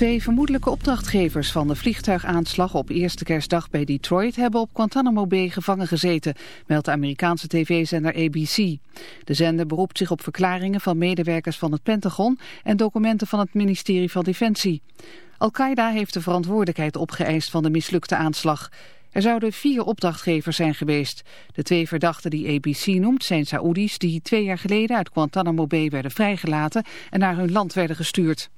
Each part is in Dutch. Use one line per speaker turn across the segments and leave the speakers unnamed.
Twee vermoedelijke opdrachtgevers van de vliegtuigaanslag op eerste kerstdag bij Detroit hebben op Guantanamo Bay gevangen gezeten, meldt de Amerikaanse tv-zender ABC. De zender beroept zich op verklaringen van medewerkers van het Pentagon en documenten van het ministerie van Defensie. Al-Qaeda heeft de verantwoordelijkheid opgeëist van de mislukte aanslag. Er zouden vier opdrachtgevers zijn geweest. De twee verdachten die ABC noemt zijn Saoedi's die twee jaar geleden uit Guantanamo Bay werden vrijgelaten en naar hun land werden gestuurd.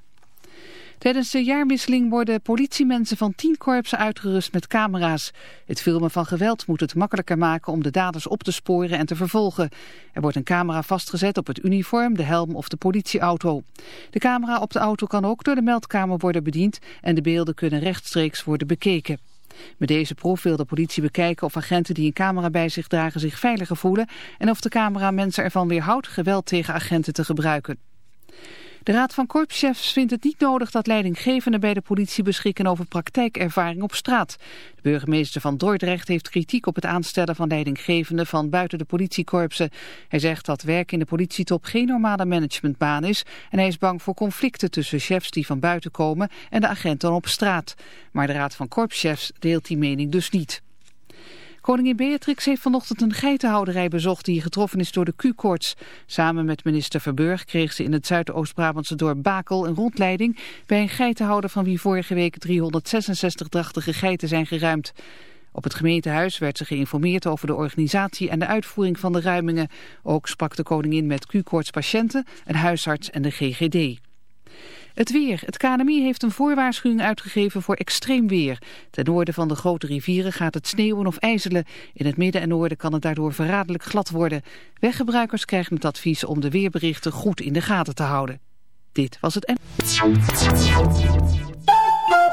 Tijdens de jaarwisseling worden politiemensen van tien korpsen uitgerust met camera's. Het filmen van geweld moet het makkelijker maken om de daders op te sporen en te vervolgen. Er wordt een camera vastgezet op het uniform, de helm of de politieauto. De camera op de auto kan ook door de meldkamer worden bediend en de beelden kunnen rechtstreeks worden bekeken. Met deze proef wil de politie bekijken of agenten die een camera bij zich dragen zich veiliger voelen en of de camera mensen ervan weerhoudt geweld tegen agenten te gebruiken. De Raad van Korpschefs vindt het niet nodig dat leidinggevenden bij de politie beschikken over praktijkervaring op straat. De burgemeester van Dordrecht heeft kritiek op het aanstellen van leidinggevenden van buiten de politiekorpsen. Hij zegt dat werk in de politietop geen normale managementbaan is en hij is bang voor conflicten tussen chefs die van buiten komen en de agenten op straat. Maar de Raad van Korpschefs deelt die mening dus niet. Koningin Beatrix heeft vanochtend een geitenhouderij bezocht die getroffen is door de Q-koorts. Samen met minister Verburg kreeg ze in het Zuidoost-Brabantse dorp Bakel een rondleiding bij een geitenhouder van wie vorige week 366 drachtige geiten zijn geruimd. Op het gemeentehuis werd ze geïnformeerd over de organisatie en de uitvoering van de ruimingen. Ook sprak de koningin met Q-koorts patiënten, een huisarts en de GGD. Het weer. Het KNMI heeft een voorwaarschuwing uitgegeven voor extreem weer. Ten noorden van de grote rivieren gaat het sneeuwen of ijzelen. In het midden en noorden kan het daardoor verraderlijk glad worden. Weggebruikers krijgen het advies om de weerberichten goed in de gaten te houden. Dit was het...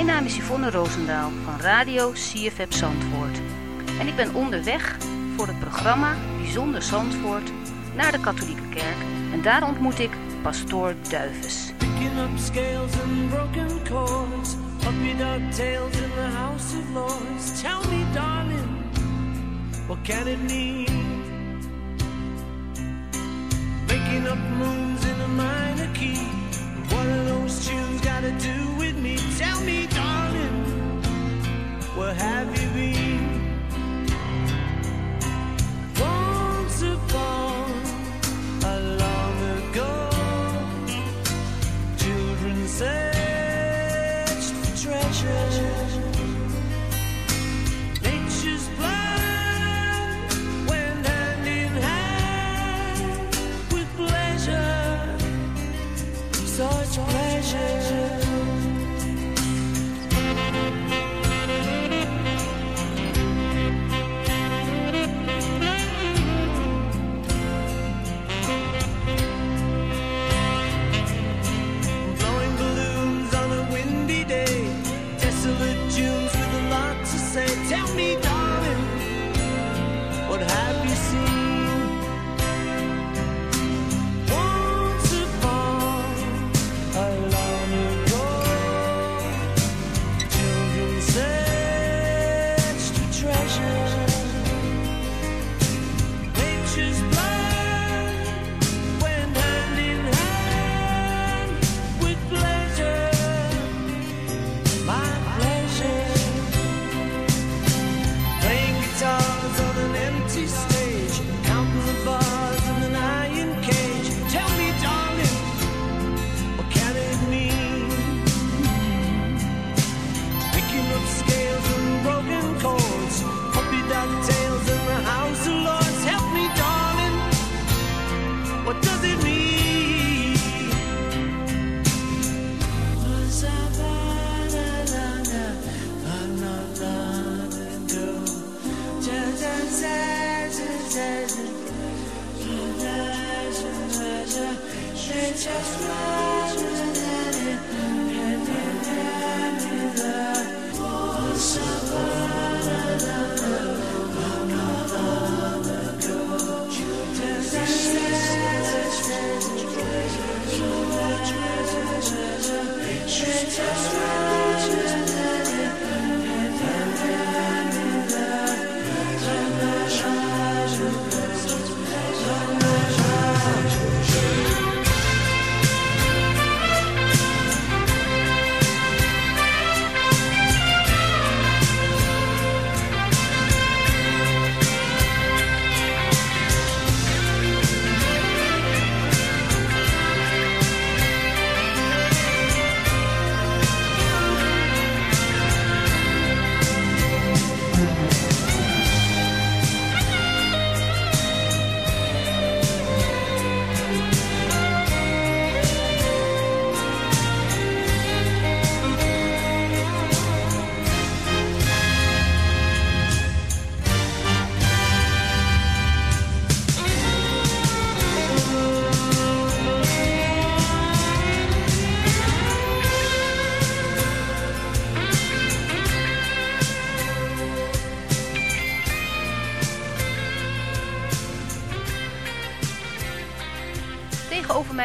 Mijn naam is Yvonne Roosendaal van Radio CFM Zandvoort. En ik ben onderweg voor het programma Bijzonder Zandvoort naar de katholieke kerk. En daar ontmoet ik pastoor Duives.
Picking up scales and broken chords. Puppy dog tails in the house of lords. Tell me, darling, what can it mean? Making up moons in a minor key. What are those tunes to do with me? Tell me, darling, where have you been? Once upon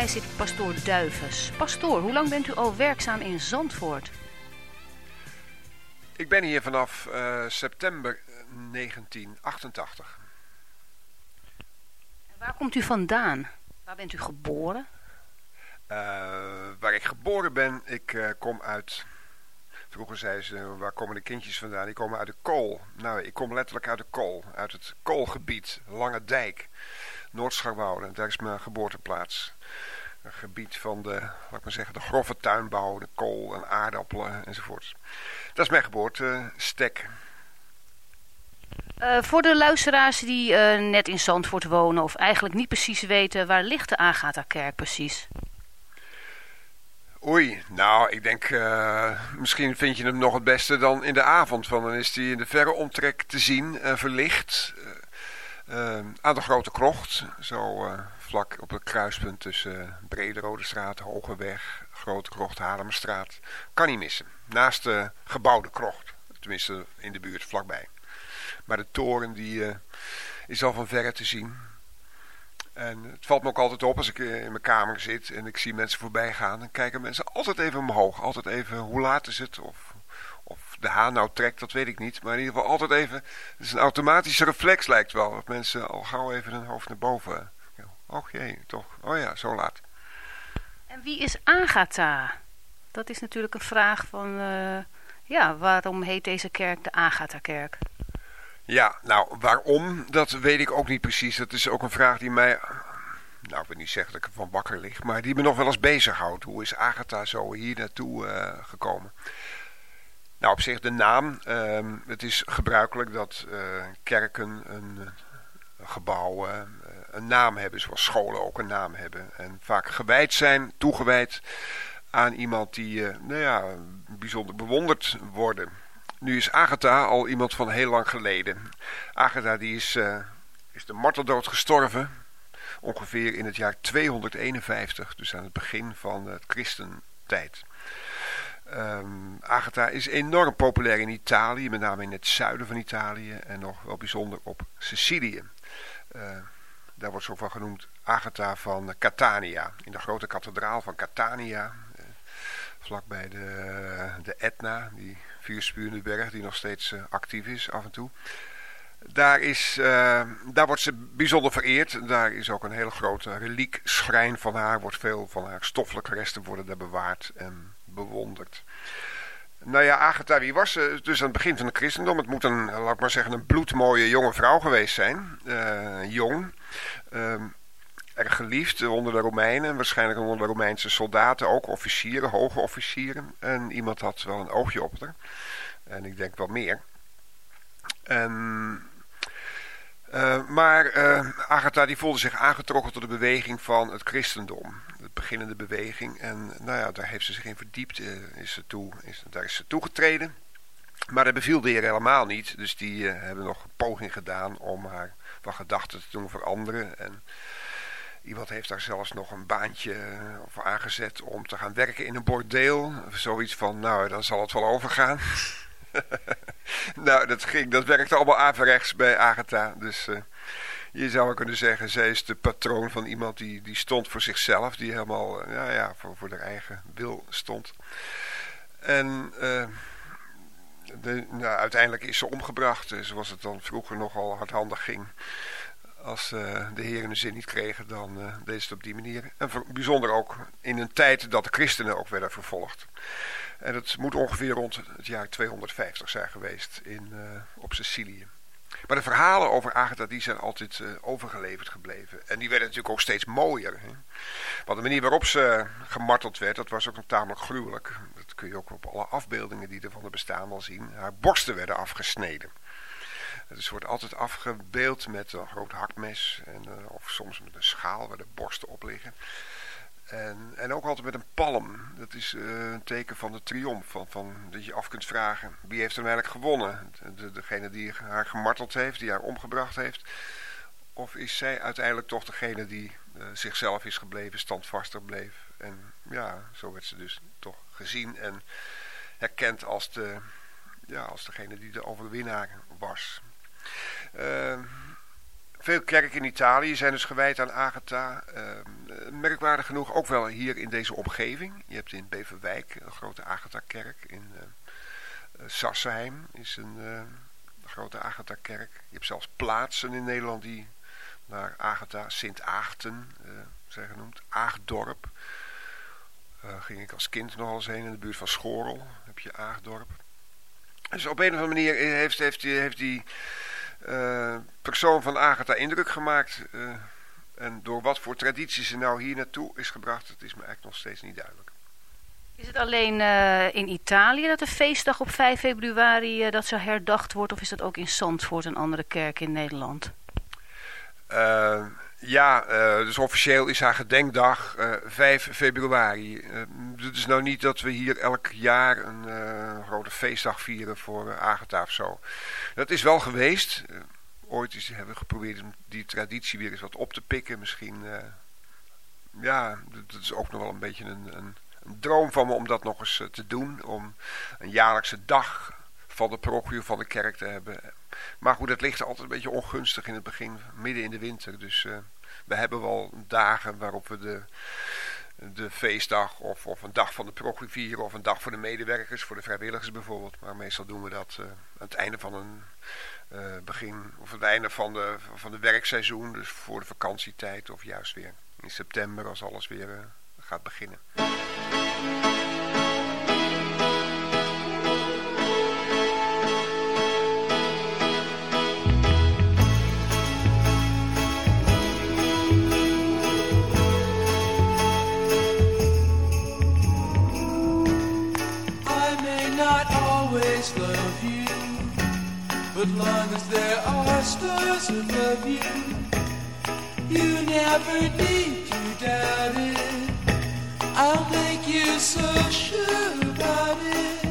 mij zit pastoor Duivens. Pastoor, hoe lang bent u al werkzaam in Zandvoort?
Ik ben hier vanaf uh, september 1988.
En waar komt u vandaan? Waar bent u geboren?
Uh, waar ik geboren ben, ik uh, kom uit... Vroeger zeiden ze, waar komen de kindjes vandaan? Die komen uit de kool. Nou, ik kom letterlijk uit de kool. Uit het koolgebied, Lange Dijk. Noordscharwoude, daar is mijn geboorteplaats. Een gebied van de, laat ik maar zeggen, de grove tuinbouw, de kool en aardappelen enzovoort. Dat is mijn geboortestek.
Uh, voor de luisteraars die uh, net in Zandvoort wonen of eigenlijk niet precies weten, waar ligt de Agatha-kerk precies?
Oei, nou, ik denk, uh, misschien vind je hem nog het beste dan in de avond. Want dan is hij in de verre omtrek te zien, verlicht. Uh, aan de Grote Krocht, zo uh, op het kruispunt tussen Brederode straat, Hogeweg, Grote Krocht, Haarlemmerstraat. Kan niet missen. Naast de gebouwde krocht, tenminste in de buurt vlakbij. Maar de toren die is al van verre te zien. En het valt me ook altijd op als ik in mijn kamer zit en ik zie mensen voorbij gaan. Dan kijken mensen altijd even omhoog. Altijd even hoe laat is het of of de haan nou trekt, dat weet ik niet. Maar in ieder geval altijd even... Het is een automatische reflex lijkt wel. Dat mensen al gauw even hun hoofd naar boven... Och jee, toch. Oh ja, zo laat.
En wie is Agatha? Dat is natuurlijk een vraag van... Uh, ja, waarom heet deze kerk de Agatha-kerk?
Ja, nou, waarom? Dat weet ik ook niet precies. Dat is ook een vraag die mij... Nou, ik wil niet zeggen dat ik ervan wakker lig... maar die me nog wel eens bezighoudt. Hoe is Agatha zo hier naartoe uh, gekomen? Nou, op zich de naam. Uh, het is gebruikelijk dat uh, kerken een, een gebouw uh, een naam hebben, zoals scholen ook een naam hebben. En vaak gewijd zijn, toegewijd aan iemand die uh, nou ja, bijzonder bewonderd worden. Nu is Agatha al iemand van heel lang geleden. Agatha die is, is de marteldood gestorven, ongeveer in het jaar 251, dus aan het begin van het christentijd. Um, Agatha is enorm populair in Italië, met name in het zuiden van Italië en nog wel bijzonder op Sicilië. Uh, daar wordt ze ook van genoemd Agatha van Catania, in de grote kathedraal van Catania, uh, vlakbij de, de Etna, die vuurspurende berg die nog steeds uh, actief is af en toe. Daar, is, daar wordt ze bijzonder vereerd. Daar is ook een hele grote reliekschrijn van haar. Wordt veel van haar stoffelijke resten worden daar bewaard. En bewonderd. Nou ja, Agatha, wie was ze? Dus aan het begin van het christendom. Het moet een, laat ik maar zeggen, een bloedmooie jonge vrouw geweest zijn. Jong. Uh, erg geliefd onder de Romeinen. Waarschijnlijk onder de Romeinse soldaten. Ook officieren, hoge officieren. En iemand had wel een oogje op haar. En ik denk wel meer. En... Uh, maar uh, Agatha die voelde zich aangetrokken tot de beweging van het christendom beginnende beweging. En nou ja, daar heeft ze zich in verdiept. Uh, is ze toe, is, daar is ze toegetreden. Maar dat beviel de helemaal niet. Dus die hebben nog een poging gedaan om haar van gedachten te doen veranderen. En Iemand heeft daar zelfs nog een baantje voor aangezet om te gaan werken in een bordeel. Zoiets van, nou, dan zal het wel overgaan. nou, dat, ging, dat werkte allemaal averechts bij Agatha. Dus uh, je zou kunnen zeggen, zij is de patroon van iemand die, die stond voor zichzelf. Die helemaal, uh, ja, ja, voor, voor haar eigen wil stond. En... de, uiteindelijk is ze omgebracht, zoals het dan vroeger nogal hardhandig ging. Als uh, de heren een zin niet kregen, dan uh, deed ze het op die manier. En bijzonder ook in een tijd dat de christenen ook werden vervolgd. En dat moet ongeveer rond het jaar 250 zijn geweest in, op Sicilië. Maar de verhalen over Agatha die zijn altijd overgeleverd gebleven. En die werden natuurlijk ook steeds mooier. Hè? Want de manier waarop ze gemarteld werd, dat was ook tamelijk gruwelijk. Kun je ook op alle afbeeldingen die er van er bestaan wel zien. Haar borsten werden afgesneden. Het wordt altijd afgebeeld met een groot hakmes. En, uh, of soms met een schaal waar de borsten op liggen. En, en ook altijd met een palm. Dat is uh, een teken van de triomf. Van, van, dat je af kunt vragen. Wie heeft er eigenlijk gewonnen? De, degene die haar gemarteld heeft. Die haar omgebracht heeft. Of is zij uiteindelijk toch degene die uh, zichzelf is gebleven. Standvastig bleef. En ja, zo werd ze dus toch gezien. En herkend als, de, ja, als degene die de overwinnaar was. Uh, veel kerken in Italië zijn dus gewijd aan Agatha. Uh, merkwaardig genoeg ook wel hier in deze omgeving. Je hebt in Beverwijk een grote Agatha-kerk. In uh, Sassenheim is een uh, grote Agatha-kerk. Je hebt zelfs plaatsen in Nederland die naar Agatha, Sint-Aagten zijn genoemd. Aagdorp. Ging ik als kind nog eens heen in de buurt van Schorel. Heb je Aagdorp. Dus op een of andere manier heeft, heeft, heeft die uh, persoon van Agatha indruk gemaakt. Uh, en door wat voor traditie ze nou hier naartoe is gebracht, dat is me eigenlijk nog steeds niet duidelijk.
Is het alleen in Italië dat de feestdag op 5 februari dat zo herdacht wordt? Of is dat ook in Zandvoort, een andere kerk in Nederland?
Ja, uh, dus officieel is haar gedenkdag uh, 5 februari. Het is nou niet dat we hier elk jaar een grote feestdag vieren voor Agatha of zo. Dat is wel geweest. ooit is, hebben we geprobeerd om die traditie weer eens wat op te pikken. Misschien, ja, dat is ook nog wel een beetje een, een, een droom van me om dat nog eens te doen. Om een jaarlijkse dag van de parochie van de kerk te hebben. Maar goed, het ligt altijd een beetje ongunstig in het begin, midden in de winter. Dus we hebben wel dagen waarop we de, de feestdag of, of een dag van de vieren... of een dag voor de medewerkers, voor de vrijwilligers bijvoorbeeld. Maar meestal doen we dat uh, aan het einde van een uh, begin... of aan het einde van de, van de werkseizoen, dus voor de vakantietijd... of juist weer in september als alles weer gaat beginnen.
Stars above you, you never need to doubt it. I'll make you so sure about it.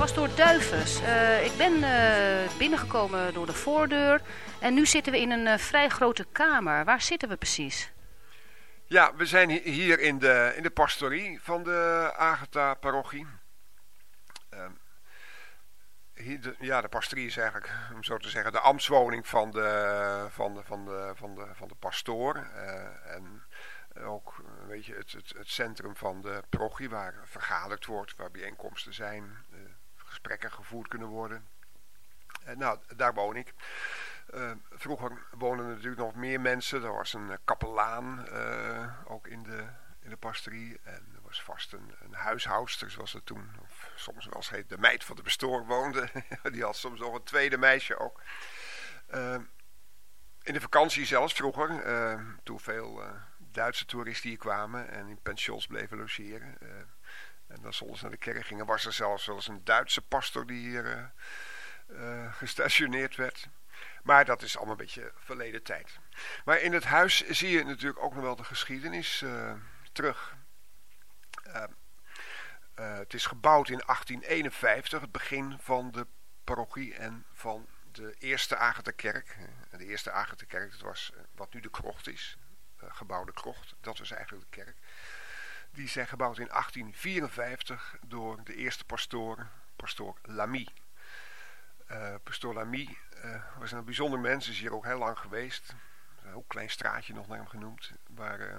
Luisteraars. Uh, ik ben uh, binnengekomen door de voordeur en nu zitten we in een uh, vrij grote kamer. Waar zitten we precies?
Ja, we zijn hier in de, in de pastorie van de Agatha-parochie. Ehm, ja, de pastorie is eigenlijk, om zo te zeggen, de ambtswoning van de, van de, van de, van de, van de pastoor. en ook weet je, het, het, het centrum van de parochie waar vergaderd wordt, waar bijeenkomsten zijn, gesprekken gevoerd kunnen worden. Uh, nou, daar woon ik. Uh, vroeger woonden er natuurlijk nog meer mensen. Er was een kapelaan ook in de, in de pastorie. En er was vast een, een huishoudster, zoals het toen, of soms wel eens heet, de meid van de bestoor woonde. Die had soms nog een tweede meisje ook. in de vakantie zelfs vroeger, toen veel Duitse toeristen hier kwamen en in pensions bleven logeren. En dan soms naar de kerk gingen, was er zelfs wel eens een Duitse pastor die hier uh, uh, gestationeerd werd. Maar dat is allemaal een beetje verleden tijd. Maar in het huis zie je natuurlijk ook nog wel de geschiedenis terug. het is gebouwd in 1851, het begin van de parochie en van de eerste Agatha-kerk. De eerste Agatha-kerk, dat was wat nu de krocht is. Eh, gebouwde krocht. Dat was eigenlijk de kerk. Die zijn gebouwd in 1854 door de eerste pastoor, pastoor Lamy. Uh, pastoor Lamy uh, was een bijzonder mens, is hier ook heel lang geweest. Een heel klein straatje nog naar hem genoemd. Waar, uh,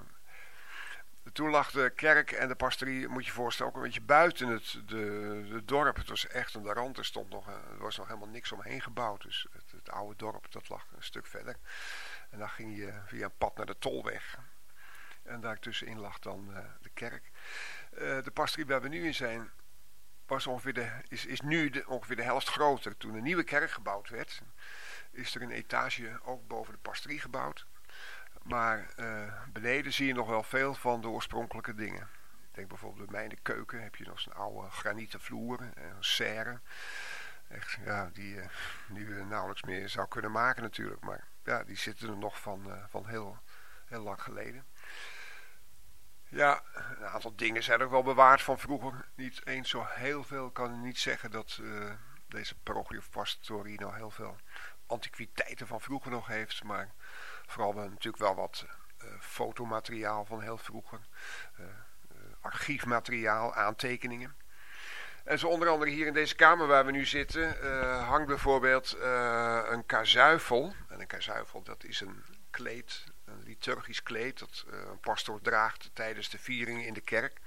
toen lag de kerk en de pastorie, moet je je voorstellen, ook een beetje buiten het de, de dorp. Het was echt aan de rand, er, stond nog, er was nog helemaal niks omheen gebouwd. Dus het, het oude dorp, dat lag een stuk verder. En dan ging je via een pad naar de Tolweg. En daartussenin lag dan uh, de kerk. Uh, de pastorie waar we nu in zijn, ongeveer de, is, is nu ongeveer de helft groter. Toen een nieuwe kerk gebouwd werd, is er een etage ook boven de pastorie gebouwd. Maar uh, beneden zie je nog wel veel van de oorspronkelijke dingen. Ik denk bijvoorbeeld bij mij in de keuken heb je nog zo'n oude granieten vloer, een serre. Echt, ja, die je nu nauwelijks meer zou kunnen maken natuurlijk. Maar ja, die zitten er nog van, van heel, heel lang geleden. Ja, een aantal dingen zijn ook wel bewaard van vroeger. Niet eens zo heel veel. Ik kan niet zeggen dat uh, deze parochie of pastorie nou heel veel antiquiteiten van vroeger nog heeft. Maar vooral we natuurlijk wel wat uh, fotomateriaal van heel vroeger. archiefmateriaal, aantekeningen. En zo onder andere hier in deze kamer waar we nu zitten hangt bijvoorbeeld een kazuifel. En een kazuifel dat is een kleed, een liturgisch kleed dat uh, een pastoor draagt tijdens de vieringen in de kerk.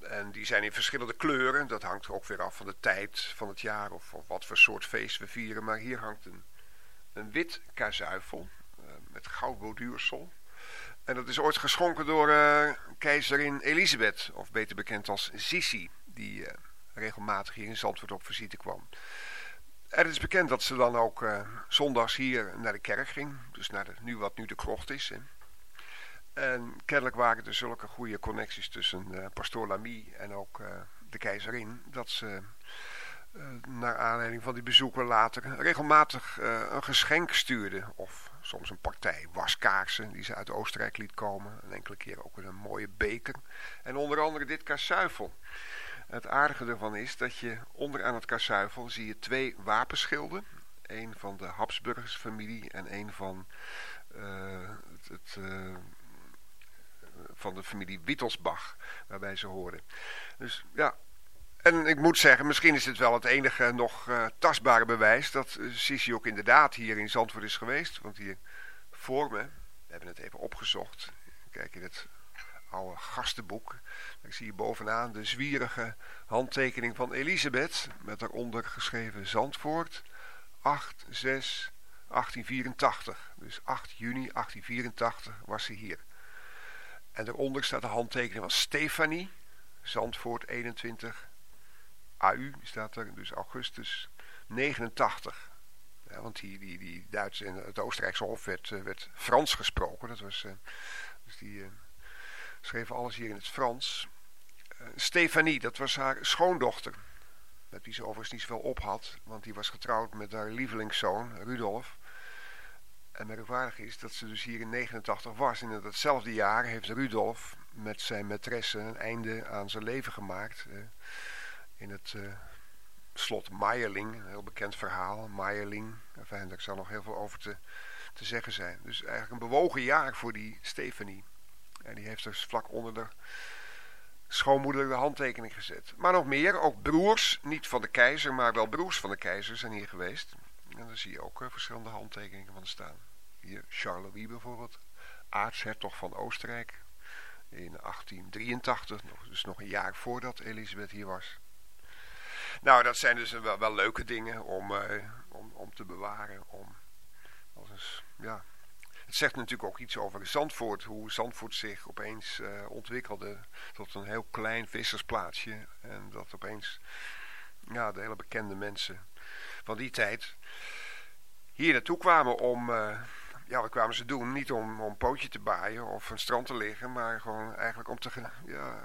En die zijn in verschillende kleuren. Dat hangt ook weer af van de tijd van het jaar of, of wat voor soort feest we vieren. Maar hier hangt een, een wit kazuifel met goudborduursel. En dat is ooit geschonken door keizerin Elisabeth, of beter bekend als Sissi die regelmatig hier in Zandvoort op visite kwam. Het is bekend dat ze dan ook uh, zondags hier naar de kerk ging. Dus naar de, nu wat nu de krocht is. En kennelijk waren er zulke goede connecties tussen uh, pastoor Lamy en ook de keizerin. Dat ze naar aanleiding van die bezoeken later regelmatig een geschenk stuurde. Of soms een partij waskaarsen die ze uit Oostenrijk liet komen. Een enkele keer ook een mooie beker. En onder andere dit kasuifel. Het aardige ervan is dat je onderaan het kasuivel zie je twee wapenschilden. Eén van de Habsburgers familie en één van, uh, het, het uh, van de familie Wittelsbach, waarbij ze hoorden. Dus ja, en ik moet zeggen, misschien is dit wel het enige nog uh, tastbare bewijs dat Sisi ook inderdaad hier in Zandvoort is geweest. Want hier voor me, we hebben het even opgezocht, kijk in het oude gastenboek. Ik zie hier bovenaan de zwierige handtekening van Elisabeth. Met daaronder geschreven Zandvoort. 8, 6, 1884. Dus 8 juni 1884 was ze hier. En daaronder staat de handtekening van Stefanie. Zandvoort 21. AU staat er. Dus augustus 89. Ja, want die, die, die Duitse en het Oostenrijkse hof werd, eh, Frans gesproken. Dat was, uh, dus die... Schreven alles hier in het Frans. Uh, Stefanie, dat was haar schoondochter. Met wie ze overigens niet zoveel op had. Want die was getrouwd met haar lievelingszoon, Rudolf. En merkwaardig is dat ze dus hier in 89 was. En in datzelfde jaar heeft Rudolf met zijn maîtresse een einde aan zijn leven gemaakt. In het uh, slot Meierling, een heel bekend verhaal. Meierling, enfin, daar zal nog heel veel over te, te zeggen zijn. Dus eigenlijk een bewogen jaar voor die Stephanie. En die heeft dus vlak onder de schoonmoeder de handtekening gezet. Maar nog meer, ook broers, niet van de keizer, maar wel broers van de keizer zijn hier geweest. En daar zie je ook uh, verschillende handtekeningen van staan. Hier Charles bijvoorbeeld, aartshertog van Oostenrijk. In 1883, dus nog een jaar voordat Elisabeth hier was. Nou, dat zijn dus wel, wel leuke dingen om, uh, om, om te bewaren. Om, als een, ja. Het zegt natuurlijk ook iets over Zandvoort. Hoe Zandvoort zich opeens uh, ontwikkelde tot een heel klein vissersplaatsje. En dat opeens ja, de hele bekende mensen van die tijd hier naartoe kwamen om... Uh, ja, wat kwamen ze doen? Niet om, om een pootje te baaien of een strand te liggen, maar gewoon eigenlijk om te, ja,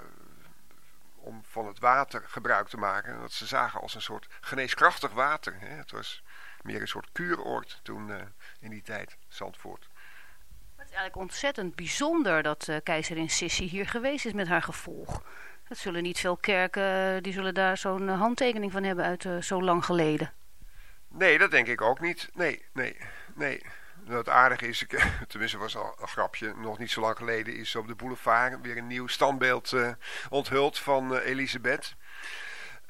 om van het water gebruik te maken. Dat ze zagen als een soort geneeskrachtig water. Hè. Het was meer een soort kuuroord toen uh, in die tijd, Zandvoort.
Eigenlijk ontzettend bijzonder dat uh, keizerin Sissi hier geweest is met haar gevolg. Dat zullen niet veel kerken, die zullen daar zo'n handtekening van hebben uit zo lang geleden.
Nee, dat denk ik ook niet. Nee, nee, nee. Het aardige is, tenminste was al een grapje, nog niet zo lang geleden is op de boulevard weer een nieuw standbeeld onthuld van Elisabeth.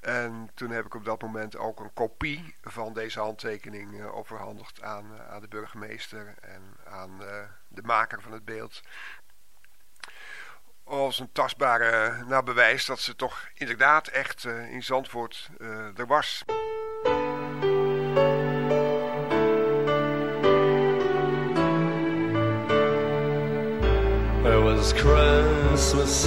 En toen heb ik op dat moment ook een kopie van deze handtekening uh, overhandigd aan, aan de burgemeester en aan de maker van het beeld. Als een tastbare nou, bewijs dat ze toch inderdaad echt in Zandvoort er was.
Was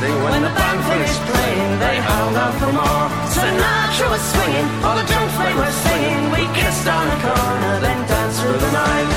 City when,
When the band finished playing, they held out for more. Sinatra was swinging, all the drunks they were singing. We kissed on a corner, then danced through the night.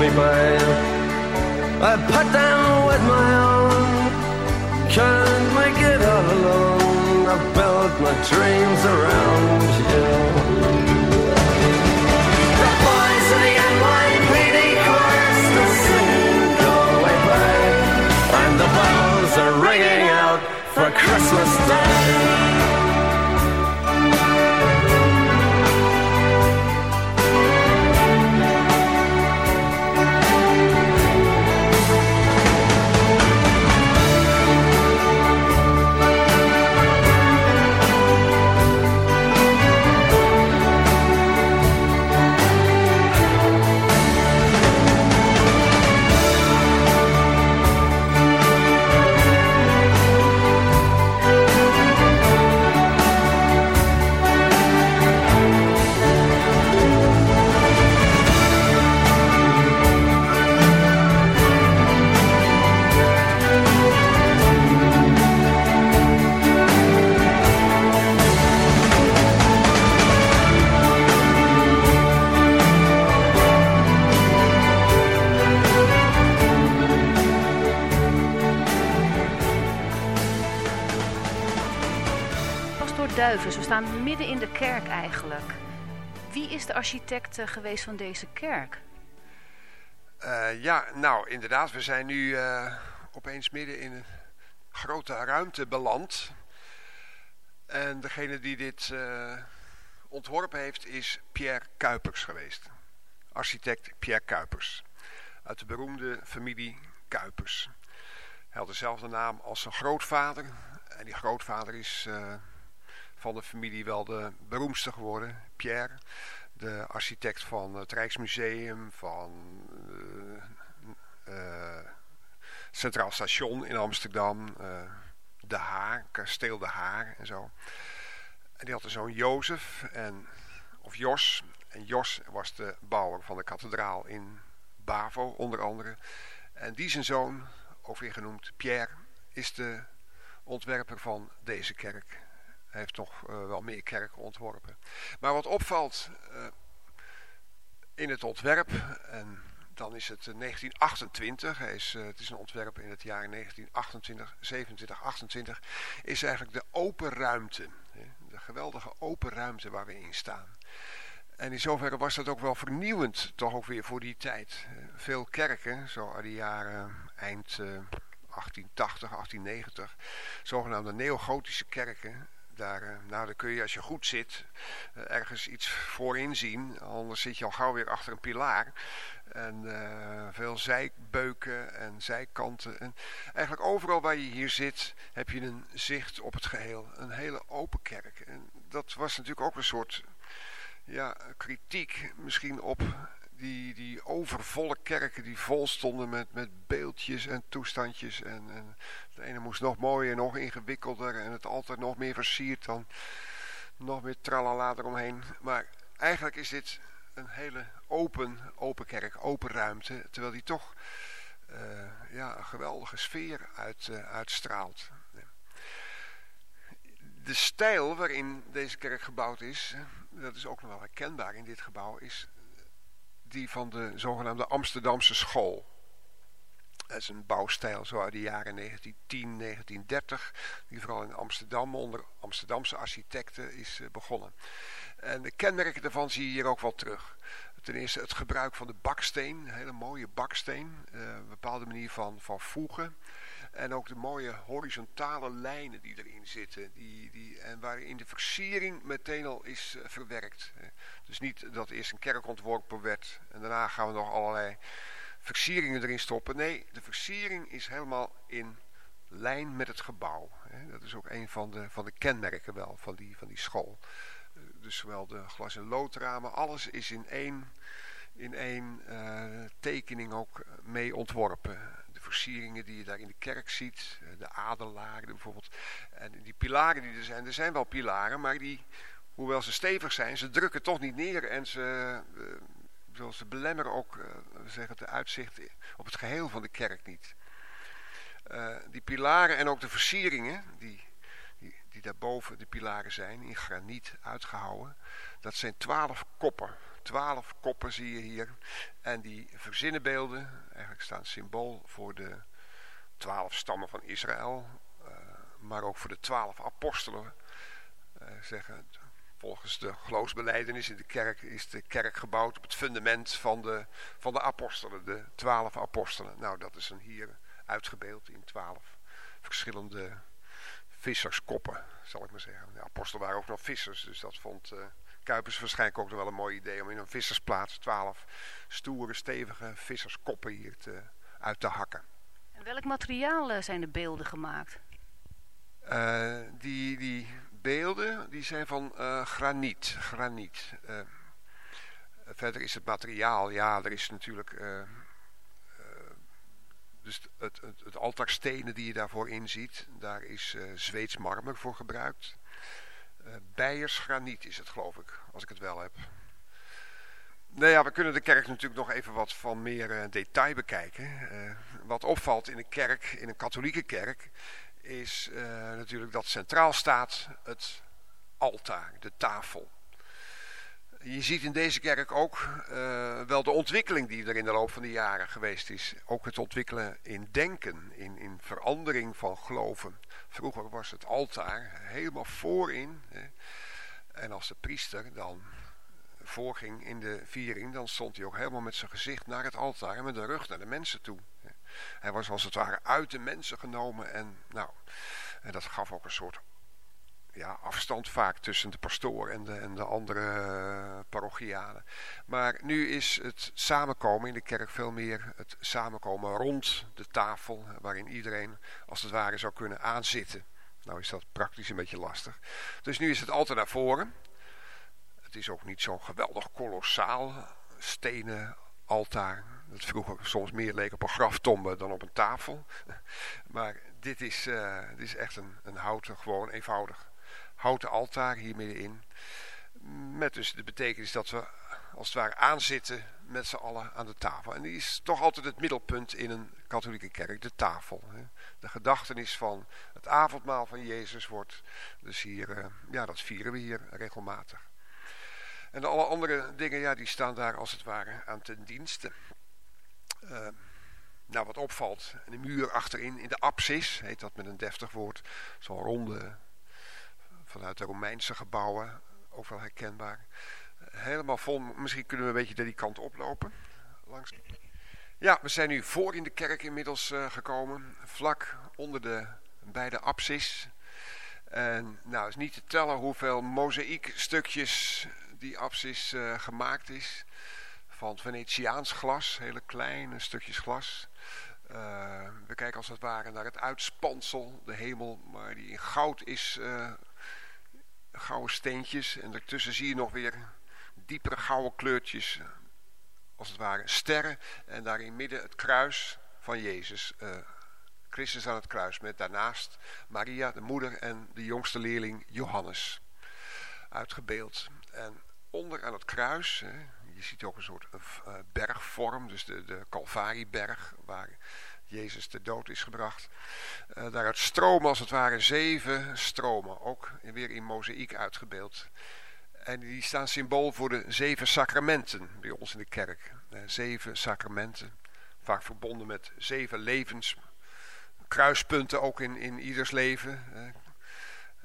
Me,
babe. I put them with my own. Can't make it all alone. I built my dreams around
We staan midden in de kerk eigenlijk. Wie is de architect eh, geweest van deze kerk?
Eh, ja, nou inderdaad, we zijn nu eh, opeens midden in een grote ruimte beland. En degene die dit ontworpen heeft is Pierre Kuipers geweest. Architect Pierre Kuipers. Uit de beroemde familie Kuipers. Hij had dezelfde naam als zijn grootvader. En die grootvader is van de familie wel de beroemdste geworden. Pierre, de architect van het Rijksmuseum, van eh, Centraal Station in Amsterdam, eh, De Haar, Kasteel De Haar en zo. En die had een zoon Jozef, en, of Jos. En Jos was de bouwer van de kathedraal in Bavo, onder andere. En die zijn zoon, ook weer genoemd Pierre, is de ontwerper van deze kerk. Hij heeft nog eh, wel meer kerken ontworpen. Maar wat opvalt eh, in het ontwerp, en dan is het eh, 1928, hij is, eh, het is een ontwerp in het jaar 1928, 27, 28, is eigenlijk de open ruimte. De geweldige open ruimte waar we in staan. En in zoverre was dat ook wel vernieuwend, toch ook weer voor die tijd. Eh, Veel kerken, zo uit de jaren eind eh, 1880, 1890, zogenaamde neogotische kerken, daar, eh, nou, daar kun je als je goed zit eh, ergens iets voorin zien. Anders zit je al gauw weer achter een pilaar. En eh, veel zijbeuken en zijkanten. En eigenlijk overal waar je hier zit heb je een zicht op het geheel. Een hele open kerk. En dat was natuurlijk ook een soort ja, kritiek misschien op die, die overvolle kerken die vol stonden met, met beeldjes en toestandjes. En, en de ene moest nog mooier, nog ingewikkelder en het altijd nog meer versierd dan nog meer tralala eromheen. Maar eigenlijk is dit een hele open, open kerk, open ruimte, terwijl die toch eh, ja, een geweldige sfeer uit, eh, uitstraalt. De stijl waarin deze kerk gebouwd is, dat is ook nog wel herkenbaar in dit gebouw, is die van de zogenaamde Amsterdamse school. Dat is een bouwstijl zo uit de jaren 1910, 1930, die vooral in Amsterdam onder Amsterdamse architecten is eh, begonnen. En de kenmerken daarvan zie je hier ook wel terug. Ten eerste het gebruik van de baksteen, een hele mooie baksteen, eh, een bepaalde manier van, van voegen. En ook de mooie horizontale lijnen die erin zitten. Die, die, en waarin de versiering meteen al is uh, verwerkt. Dus niet dat eerst een kerk ontworpen werd en daarna gaan we nog allerlei versieringen erin stoppen. Nee, de versiering is helemaal in lijn met het gebouw. Dat is ook een van de, van de kenmerken wel van die, van die school. Dus zowel de glas- en loodramen, alles is in één, in één uh, tekening ook mee ontworpen de versieringen die je daar in de kerk ziet. De adelaren bijvoorbeeld. En die pilaren die er zijn. Er zijn wel pilaren, maar die, hoewel ze stevig zijn, ze drukken toch niet neer. En ze, uh, ze belemmeren ook uh, zeggen, het uitzicht op het geheel van de kerk niet. Die pilaren en ook de versieringen, die, die, die daarboven de pilaren zijn, in graniet uitgehouwen. Dat zijn twaalf koppen. Twaalf koppen zie je hier. En die verzinnenbeelden, eigenlijk staan symbool voor de twaalf stammen van Israël. Uh, maar ook voor de twaalf apostelen. Uh, zeggen, volgens de geloofsbeleidenis in de kerk is de kerk gebouwd op het fundament van de, van de apostelen. De twaalf apostelen. Nou, dat is dan hier uitgebeeld in twaalf verschillende visserskoppen, zal ik maar zeggen. De apostelen waren ook nog vissers, dus dat vond uh, Kuipers waarschijnlijk ook nog wel een mooi idee om in een vissersplaats twaalf stoere, stevige visserskoppen hier te, uit te hakken.
En welk materiaal zijn de beelden gemaakt?
Uh, die, die beelden die zijn van uh, graniet. graniet. Uh, verder is het materiaal, ja, er is natuurlijk dus het, het, het altaarstenen die je daarvoor inziet, daar is Zweeds marmer voor gebruikt. Uh, Beiers graniet is het geloof ik, als ik het wel heb. Nou ja, we kunnen de kerk natuurlijk nog even wat van meer uh, detail bekijken. wat opvalt in een kerk, in een katholieke kerk, is natuurlijk dat centraal staat het altaar, de tafel je ziet in deze kerk ook wel de ontwikkeling die er in de loop van de jaren geweest is. Ook het ontwikkelen in denken, in, in verandering van geloven. Vroeger was het altaar helemaal voorin. Hè. En als de priester dan voorging in de viering, dan stond hij ook helemaal met zijn gezicht naar het altaar en met de rug naar de mensen toe. Hij was als het ware uit de mensen genomen en nou, en dat gaf ook een soort ja, afstand vaak tussen de pastoor en de, en de andere uh, parochianen. Maar nu is het samenkomen in de kerk veel meer het samenkomen rond de tafel, waarin iedereen als het ware zou kunnen aanzitten. Nou is dat praktisch een beetje lastig. Dus nu is het altijd naar voren. Het is ook niet zo'n geweldig kolossaal stenen altaar. Dat vroeger soms meer leek op een graftombe dan op een tafel. Maar dit is, uh, dit is echt een, een houten, gewoon eenvoudig houten altaar hier middenin. Met dus de betekenis dat we als het ware aanzitten met z'n allen aan de tafel. En die is toch altijd het middelpunt in een katholieke kerk, de tafel. De gedachtenis van het avondmaal van Jezus wordt dus hier, eh, ja dat vieren we hier regelmatig. En alle andere dingen, ja die staan daar als het ware aan ten dienste. Uh, nou wat opvalt, de muur achterin in de apsis, heet dat met een deftig woord, zo'n ronde vanuit de Romeinse gebouwen, ook wel herkenbaar. Helemaal vol, misschien kunnen we een beetje die kant oplopen. Langs. Ja, we zijn nu voor in de kerk inmiddels uh, gekomen, vlak onder de beide apsis. En nou, is niet te tellen hoeveel mozaïekstukjes die apsis uh, gemaakt is. Van Venetiaans glas, hele kleine stukjes glas. Uh, we kijken als het ware naar het uitspansel, de hemel, maar die in goud is gouden steentjes. En daartussen zie je nog weer diepere gouden kleurtjes. Als het ware sterren. En daar in midden het kruis van Jezus. Uh, Christus aan het kruis. Met daarnaast Maria, de moeder en de jongste leerling Johannes. Uitgebeeld. En onder aan het kruis, je ziet ook een soort uh, bergvorm. Dus de, de Calvarieberg. Waar Jezus ter dood is gebracht. Uh, daaruit stromen als het ware zeven stromen, ook weer in mozaïek uitgebeeld. En die staan symbool voor de zeven sacramenten bij ons in de kerk. Uh, zeven sacramenten, vaak verbonden met zeven levens, kruispunten ook in, in ieders leven. Uh,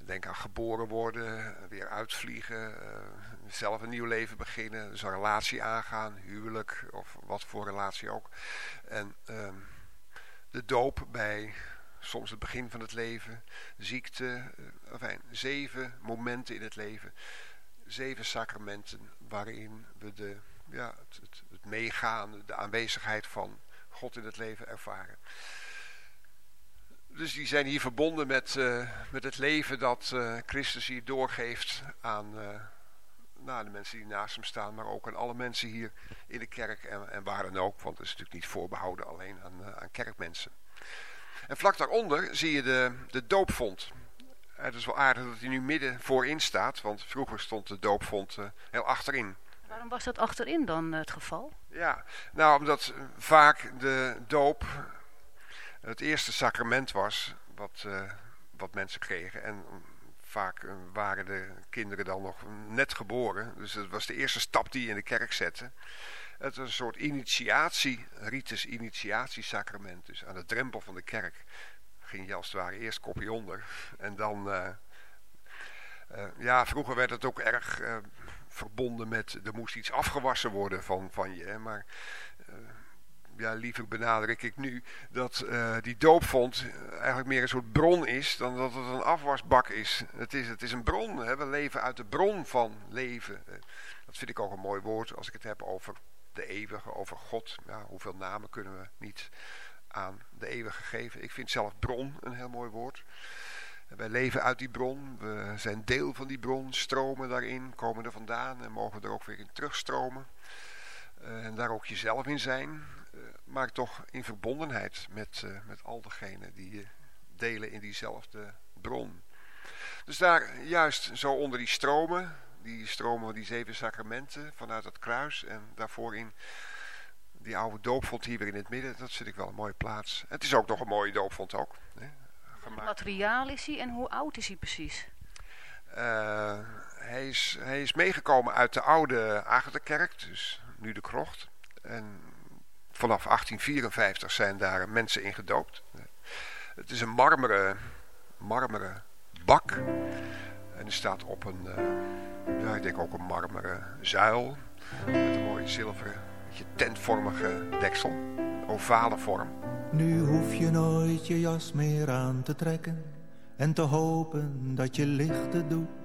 denk aan geboren worden, weer uitvliegen, zelf een nieuw leven beginnen, dus een relatie aangaan, huwelijk of wat voor relatie ook. En ehm, de doop bij soms het begin van het leven, ziekte, eh, enfin, zeven momenten in het leven, zeven sacramenten waarin we de, ja, het, meegaan, de aanwezigheid van God in het leven ervaren. Dus die zijn hier verbonden met, uh, met het leven dat uh, Christus hier doorgeeft aan nou, de mensen die naast hem staan, maar ook aan alle mensen hier in de kerk en, en waar dan ook. Want het is natuurlijk niet voorbehouden alleen aan, aan kerkmensen. En vlak daaronder zie je de, de doopvond. Het is wel aardig dat hij nu midden voorin staat, want vroeger stond de doopvond uh, heel achterin.
Waarom was dat achterin dan het geval?
Ja, nou omdat vaak de doop het eerste sacrament was wat, uh, wat mensen kregen. En vaak uh, waren de kinderen dan nog net geboren. Dus dat was de eerste stap die je in de kerk zette. Het was een soort initiatie, ritus initiatiesacrament. Dus aan de drempel van de kerk ging je als het ware eerst kopje onder. En dan, uh, uh, ja, vroeger werd het ook erg verbonden met, er moest iets afgewassen worden van, van je. Maar ja, liever benadruk ik nu dat die doopvond eigenlijk meer een soort bron is dan dat het een afwasbak is. Het is, het is een bron. Hè? We leven uit de bron van leven. Eh, Dat vind ik ook een mooi woord als ik het heb over de eeuwige, over God. Hoeveel namen kunnen we niet aan de eeuwige geven? Ik vind zelf bron een heel mooi woord. Wij leven uit die bron, we zijn deel van die bron, stromen daarin, komen er vandaan en mogen er ook weer in terugstromen. Eh, en daar ook jezelf in zijn, eh, maar toch in verbondenheid met, eh, met al degenen die je delen in diezelfde bron. Dus daar juist zo onder die stromen, die stromen die zeven sacramenten vanuit het kruis en daarvoor in die oude doopvond hier weer in het midden, dat zit ik wel een mooie plaats. Het is ook nog een mooie doopvond ook. Hè?
Wat materiaal is hij en hoe oud is hij precies?
Uh, hij, is, hij is meegekomen uit de oude Agatha-kerk, dus nu de krocht. En vanaf 1854 zijn daar mensen in gedoopt. Het is een marmeren, marmeren bak. En er staat op een, uh, ja, ik denk ook een marmeren zuil. Met een mooie zilveren, beetje tentvormige deksel. Een ovale vorm.
Nu hoef je nooit je jas meer aan te trekken en te hopen dat je lichten doet.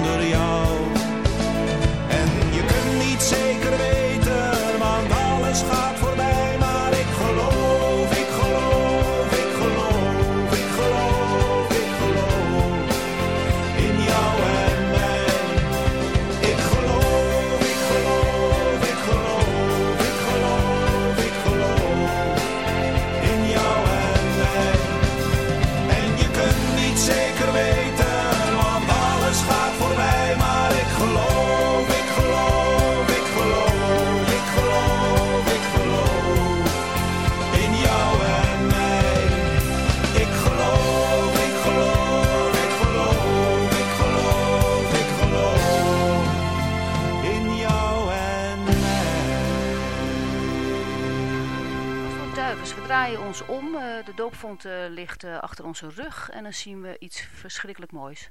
Om. Uh, de doopvond uh, ligt uh, achter onze rug. En dan zien we iets verschrikkelijk moois.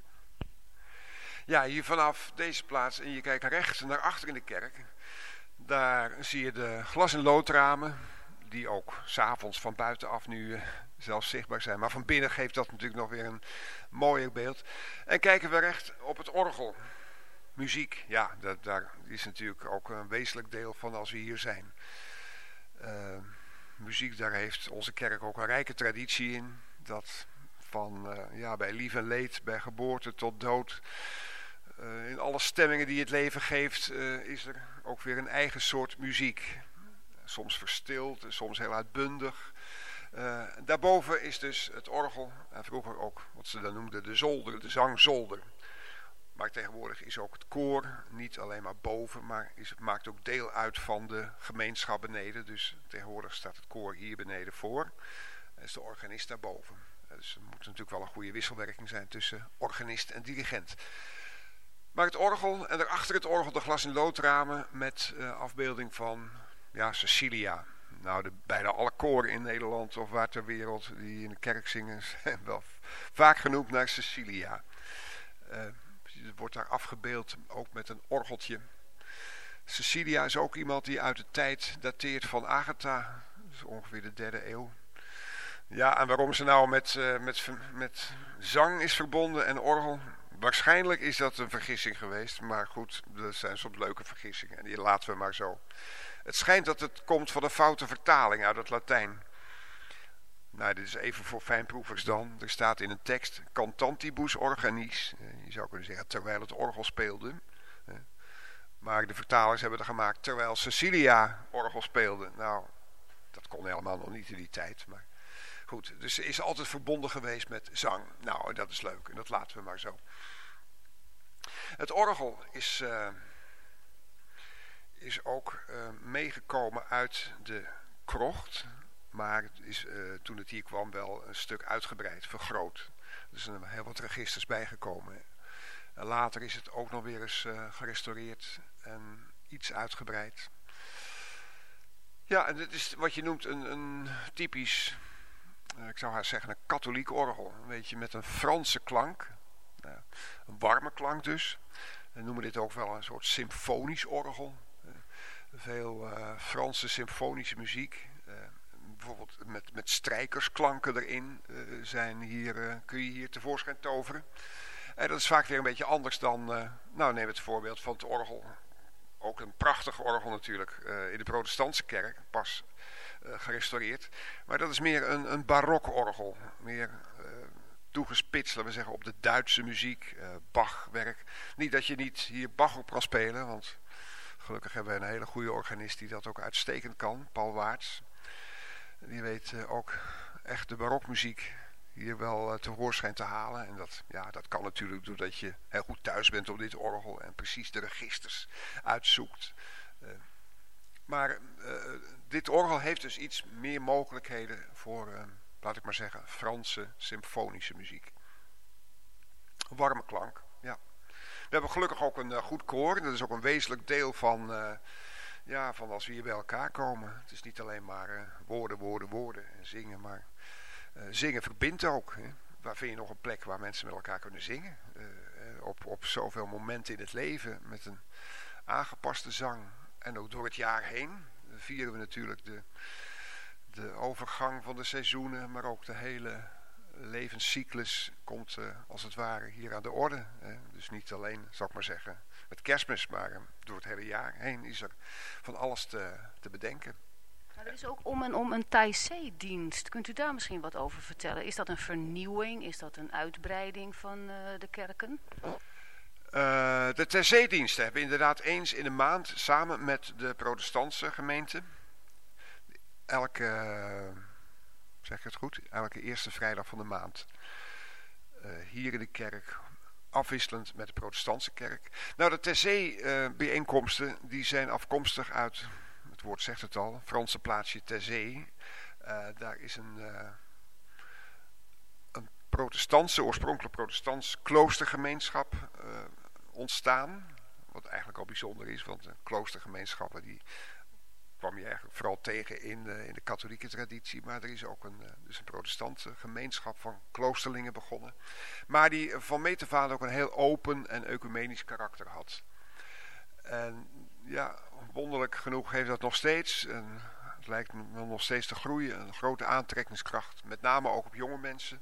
Ja, hier vanaf deze plaats. En je kijkt rechts naar achter in de kerk. Daar zie je de glas- en loodramen. Die ook s'avonds van buitenaf nu zelfs zichtbaar zijn. Maar van binnen geeft dat natuurlijk nog weer een mooier beeld. En kijken we recht op het orgel. Muziek, ja, dat, daar is natuurlijk ook een wezenlijk deel van als we hier zijn. Uh, muziek, daar heeft onze kerk ook een rijke traditie in. Dat van uh, ja, bij lief en leed, bij geboorte tot dood. Uh, in alle stemmingen die het leven geeft, is er ook weer een eigen soort muziek. Soms verstild, soms heel uitbundig. daarboven is dus het orgel, en vroeger ook wat ze dan noemden de zolder, de zangzolder. Maar tegenwoordig is ook het koor niet alleen maar boven, maar is, maakt ook deel uit van de gemeenschap beneden. Dus tegenwoordig staat het koor hier beneden voor. En is de organist daarboven. Dus er moet natuurlijk wel een goede wisselwerking zijn tussen organist en dirigent. Maar het orgel en daarachter het orgel de glas- en loodramen met uh, afbeelding van ja, Cecilia. Nou, de, bijna alle koren in Nederland of waar ter wereld die in de kerk zingen zijn wel vaak genoemd naar Cecilia. Uh, wordt daar afgebeeld, ook met een orgeltje. Cecilia is ook iemand die uit de tijd dateert van Agatha. Dus ongeveer de derde eeuw. Ja, en waarom ze nou met, uh, met, met zang is verbonden en orgel... Waarschijnlijk is dat een vergissing geweest. Maar goed, dat zijn soms leuke vergissingen. En die laten we maar zo. Het schijnt dat het komt van een foute vertaling uit het Latijn. Nou, dit is even voor fijnproevers dan. Er staat in een tekst cantantibus organis. Eh, je zou kunnen zeggen terwijl het orgel speelde. Eh, maar de vertalers hebben er gemaakt terwijl Cecilia orgel speelde. Nou, dat kon helemaal nog niet in die tijd. Maar goed, dus ze is altijd verbonden geweest met zang. Nou, dat is leuk en dat laten we maar zo. Het orgel is, uh, is ook uh, meegekomen uit de krocht. Maar het is uh, toen het hier kwam wel een stuk uitgebreid, vergroot. Er zijn heel wat registers bijgekomen. En later is het ook nog weer eens uh, gerestaureerd en iets uitgebreid. Ja, en dit is wat je noemt een, een typisch, uh, ik zou haar zeggen, een katholiek orgel. Een beetje met een Franse klank. een warme klank dus. We noemen dit ook wel een soort symfonisch orgel. veel Franse symfonische muziek bijvoorbeeld met, met strijkersklanken erin uh, zijn hier, uh, kun je hier tevoorschijn toveren. En dat is vaak weer een beetje anders dan, uh, nou neem het voorbeeld van het orgel. Ook een prachtig orgel natuurlijk in de protestantse kerk, pas gerestaureerd. Maar dat is meer een, een barokorgel, meer toegespitst, laten we zeggen, op de Duitse muziek, Bachwerk. Niet dat je niet hier Bach op kan spelen, want gelukkig hebben we een hele goede organist die dat ook uitstekend kan, Paul Waarts. Die weet uh, ook echt de barokmuziek hier wel uh, te hoor te halen. En dat, ja, dat kan natuurlijk doordat je heel goed thuis bent op dit orgel en precies de registers uitzoekt. Uh, maar dit orgel heeft dus iets meer mogelijkheden voor, laat ik maar zeggen, Franse symfonische muziek. Warme klank, ja. We hebben gelukkig ook een goed koor. Dat is ook een wezenlijk deel van ja, van als we hier bij elkaar komen. Het is niet alleen maar uh, woorden, woorden, woorden en zingen, maar uh, zingen verbindt ook. Hè. Waar vind je nog een plek waar mensen met elkaar kunnen zingen? Uh, op, op zoveel momenten in het leven met een aangepaste zang. En ook door het jaar heen vieren we natuurlijk de, de overgang van de seizoenen, maar ook de hele levenscyclus komt als het ware hier aan de orde. Hè. Dus niet alleen, zal ik maar zeggen, met kerstmis, maar door het hele jaar heen is er van alles te, te bedenken.
Nou, er is ook om en om een Thaisee-dienst. Kunt u daar misschien wat over vertellen? Is dat een vernieuwing? Is dat een uitbreiding van uh, de kerken?
Uh, de Thaisee-diensten hebben we inderdaad eens in de maand samen met de protestantse gemeente. Elke, zeg ik het goed, elke eerste vrijdag van de maand. Uh, hier in de kerk afwisselend met de protestantse kerk. Nou, de Terzee-bijeenkomsten uh, die zijn afkomstig uit, het woord zegt het al, Franse plaatsje Terzee. Uh, daar is een, uh, een protestantse, oorspronkelijk protestants kloostergemeenschap ontstaan. Wat eigenlijk al bijzonder is, want kloostergemeenschappen die kwam je eigenlijk vooral tegen in, uh, in de katholieke traditie. Maar er is ook een, uh, dus een protestantse gemeenschap van kloosterlingen begonnen. Maar die van meet ook een heel open en ecumenisch karakter had. En ja, wonderlijk genoeg heeft dat nog steeds. En het lijkt me nog steeds te groeien. Een grote aantrekkingskracht. Met name ook op jonge mensen.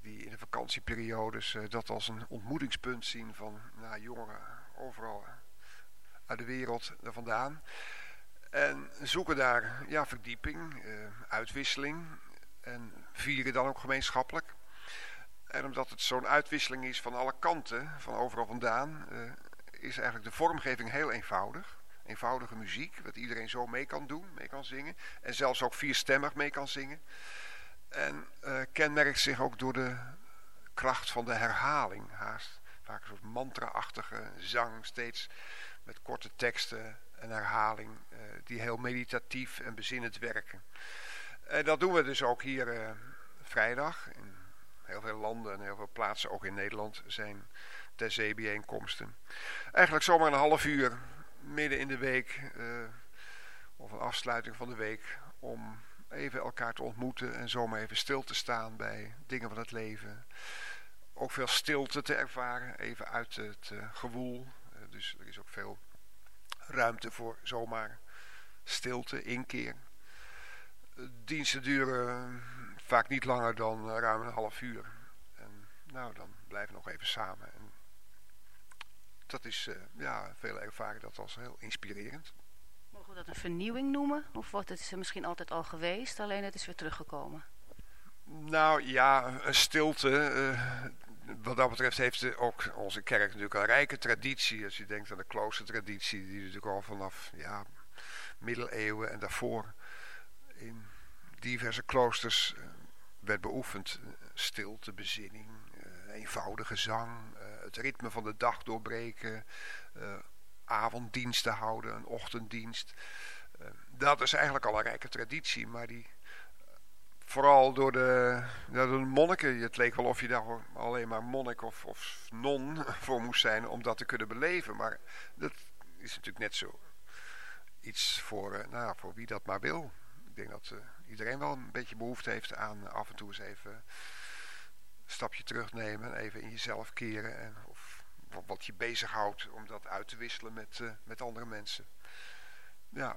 Die in de vakantieperiodes uh, dat als een ontmoetingspunt zien van nou, jongeren overal uit de wereld vandaan. En zoeken daar ja, verdieping, uh, uitwisseling. En vieren dan ook gemeenschappelijk. En omdat het zo'n uitwisseling is van alle kanten, van overal vandaan, uh, is eigenlijk de vormgeving heel eenvoudig. Eenvoudige muziek, wat iedereen zo mee kan doen, mee kan zingen. En zelfs ook vierstemmig mee kan zingen. En uh, kenmerkt zich ook door de kracht van de herhaling. Haast vaak een soort mantra-achtige zang, steeds met korte teksten en herhaling. Uh, die heel meditatief en bezinnend werken. En dat doen we dus ook hier uh, vrijdag. In heel veel landen en heel veel plaatsen, ook in Nederland, zijn ter zee bijeenkomsten. Eigenlijk zomaar een half uur midden in de week uh, of een afsluiting van de week om even elkaar te ontmoeten en zomaar even stil te staan bij dingen van het leven. Ook veel stilte te ervaren, even uit het gewoel. Dus er is ook veel ruimte voor zomaar stilte, inkeer. Diensten duren vaak niet langer dan ruim een half uur. En nou, dan blijven we nog even samen. En dat is, uh, ja, veel ervaren dat als heel inspirerend.
Mogen we dat een vernieuwing noemen? Of wordt het misschien altijd al geweest, alleen het is weer teruggekomen?
Nou ja, een stilte. Uh, wat dat betreft heeft ook onze kerk natuurlijk een rijke traditie. Als je denkt aan de kloostertraditie, die natuurlijk al vanaf ja, middeleeuwen en daarvoor in diverse kloosters uh, werd beoefend. Stilte, bezinning, eenvoudige zang, uh, het ritme van de dag doorbreken, avonddiensten houden, een ochtenddienst. Dat is eigenlijk al een rijke traditie, maar die vooral door de, door de monniken, het leek wel of je daar alleen maar monnik of, of non voor moest zijn om dat te kunnen beleven. Maar dat is natuurlijk net zo iets voor, nou, voor wie dat maar wil. Ik denk dat iedereen wel een beetje behoefte heeft aan af en toe eens even stapje terugnemen, even in jezelf keren en of wat je bezighoudt om dat uit te wisselen met, uh, met andere mensen. Ja.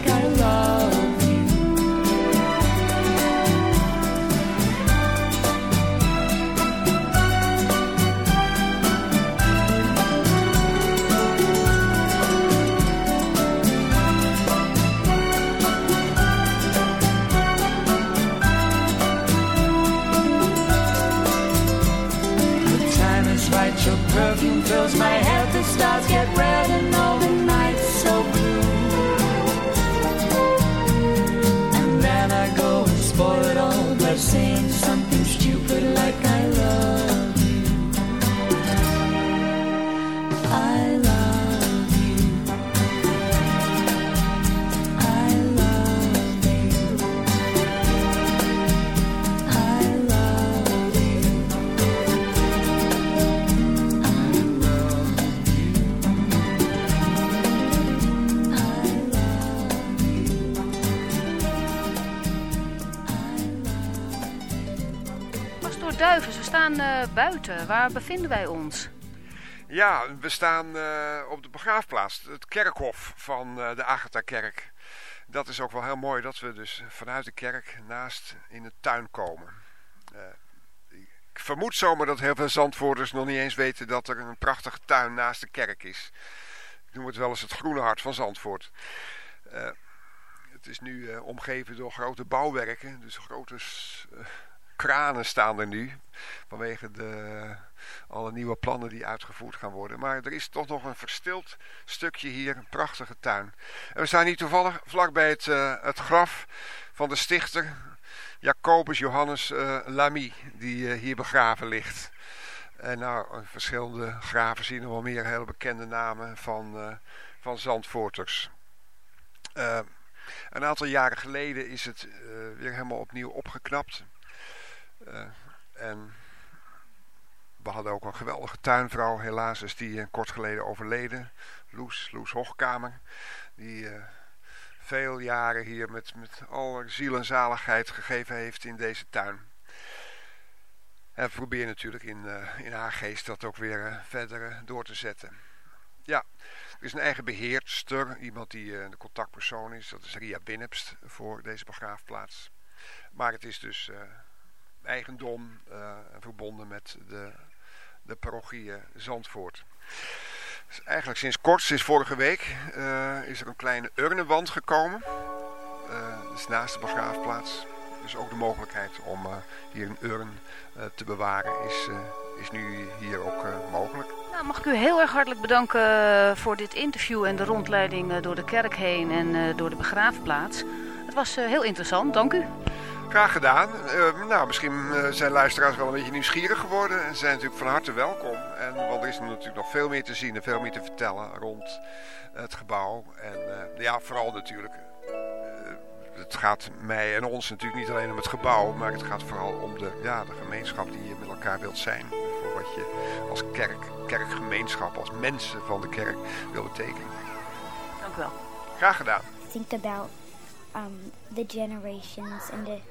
stars get
buiten. Waar bevinden wij ons?
Ja, we staan uh, op de begraafplaats, het kerkhof van uh, de Agatha-kerk. Dat is ook wel heel mooi dat we dus vanuit de kerk naast in de tuin komen. ik vermoed zomaar dat heel veel Zandvoorters nog niet eens weten dat er een prachtige tuin naast de kerk is. Ik noem het wel eens het groene hart van Zandvoort. het is nu omgeven door grote bouwwerken, dus grote kranen staan er nu. Vanwege de, alle nieuwe plannen die uitgevoerd gaan worden. Maar er is toch nog een verstild stukje hier. Een prachtige tuin. En we staan hier toevallig vlakbij het, uh, het graf van de stichter. Jacobus Johannes uh, Lamy. Die uh, hier begraven ligt. En nou, verschillende graven zien er wel meer hele bekende namen van, van Zandvoorters. een aantal jaren geleden is het weer helemaal opnieuw opgeknapt. Uh, en we hadden ook een geweldige tuinvrouw, helaas is die kort geleden overleden. Loes, Loes Hoogkamer. Die uh, veel jaren hier met, met al ziel en zaligheid gegeven heeft in deze tuin. En we proberen natuurlijk in, in haar geest dat ook weer verder door te zetten. Ja, er is een eigen beheerster, iemand die de contactpersoon is. Dat is Ria Binnepst voor deze begraafplaats. Maar het is dus eigendom uh, verbonden met de, de parochie Zandvoort. Dus eigenlijk sinds kort, sinds vorige week, uh, is er een kleine urnenwand gekomen. Dus naast de begraafplaats. Dus ook de mogelijkheid om hier een urn te bewaren is, is nu hier ook mogelijk.
Nou, mag ik u heel erg hartelijk bedanken voor dit interview en de rondleiding door de kerk heen en door de begraafplaats. Het was heel interessant, dank u.
Graag gedaan. Uh, nou, misschien uh, zijn luisteraars wel een beetje nieuwsgierig geworden. En zijn natuurlijk van harte welkom. En, want er is natuurlijk nog veel meer te zien en veel meer te vertellen rond het gebouw. En uh, ja, vooral natuurlijk. het gaat mij en ons natuurlijk niet alleen om het gebouw. Maar het gaat vooral om de, ja, de gemeenschap die je met elkaar wilt zijn. Voor wat je als kerk, kerkgemeenschap, als mensen van de kerk wil betekenen.
Dank u wel.
Graag gedaan.
Think about um, the generations and the